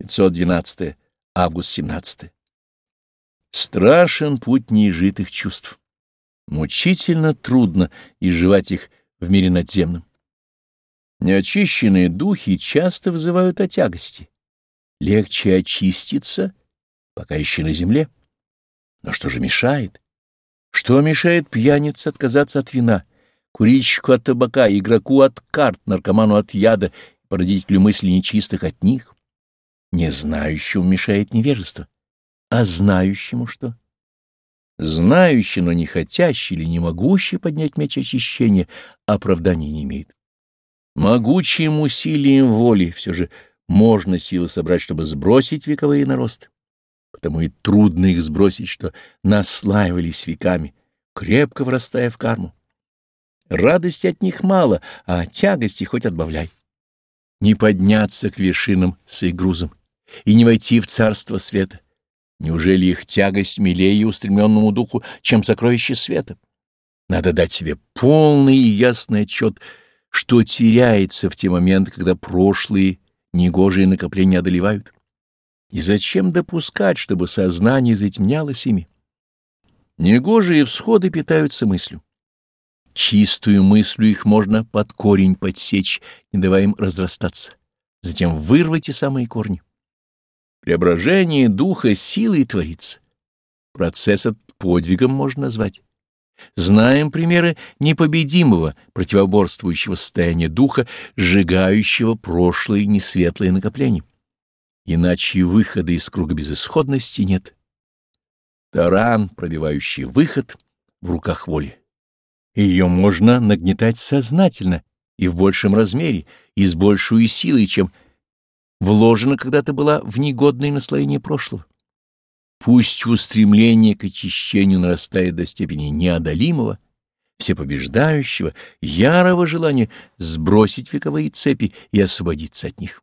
512 август 17 Страшен путь неизжитых чувств. Мучительно трудно изживать их в мире надземном. Неочищенные духи часто вызывают о тягости. Легче очиститься, пока еще на земле. Но что же мешает? Что мешает пьянице отказаться от вина, курильщику от табака, игроку от карт, наркоману от яда, породителю мыслей нечистых от них? Не знающему мешает невежество. А знающему что? Знающий, но не хотящий или не могущий поднять меч очищения оправдания не имеет. Могучим усилием воли все же можно силы собрать, чтобы сбросить вековые наросты. Потому и трудно их сбросить, что наслаивались веками, крепко врастая в карму. Радости от них мало, а тягости хоть отбавляй. Не подняться к вершинам с их грузом и не войти в царство света. Неужели их тягость милее устремленному духу, чем сокровище света? Надо дать себе полный и ясный отчет, что теряется в те моменты, когда прошлые негожие накопления одолевают. И зачем допускать, чтобы сознание затемнялось ими? Негожие всходы питаются мыслью. Чистую мыслью их можно под корень подсечь, не давая им разрастаться. Затем вырвать и самые корни. Преображение духа силой творится. Процесс этот подвигом можно назвать. Знаем примеры непобедимого, противоборствующего состояния духа, сжигающего прошлые несветлые накопления. Иначе выхода из круга безысходности нет. Таран, пробивающий выход, в руках воли. Ее можно нагнетать сознательно и в большем размере, и с большей силой, чем вложена когда-то была в негодное наслоение прошлого. Пусть устремление к очищению нарастает до степени неодолимого, всепобеждающего, ярого желания сбросить вековые цепи и освободиться от них.